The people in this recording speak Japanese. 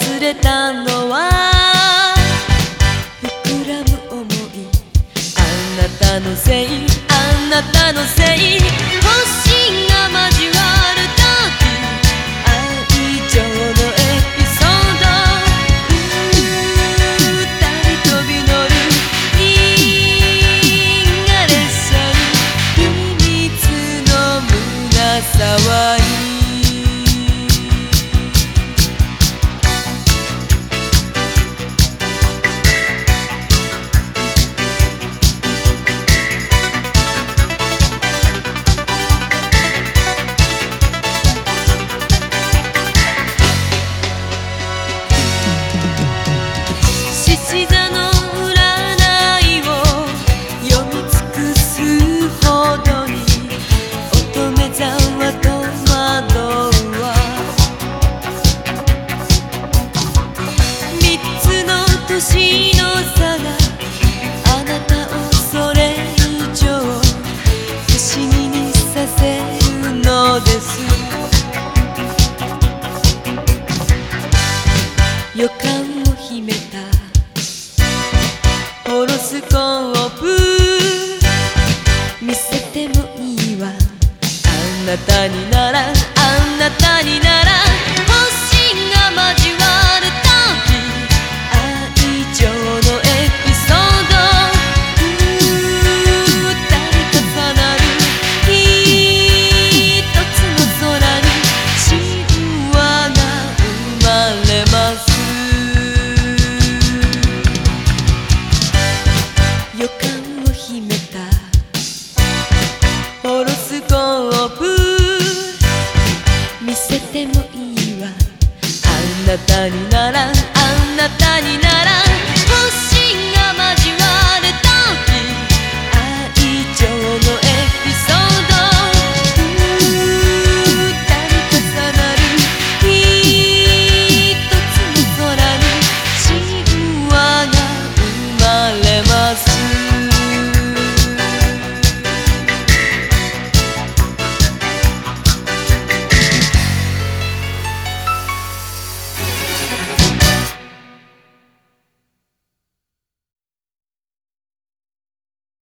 忘れたのは膨らむ想いあなたのせい。あなたのせい星が交わる時愛情のエピソード。二人飛び乗る銀河列車に秘密の胸騒ぎ Eu color. なたにならあなたになら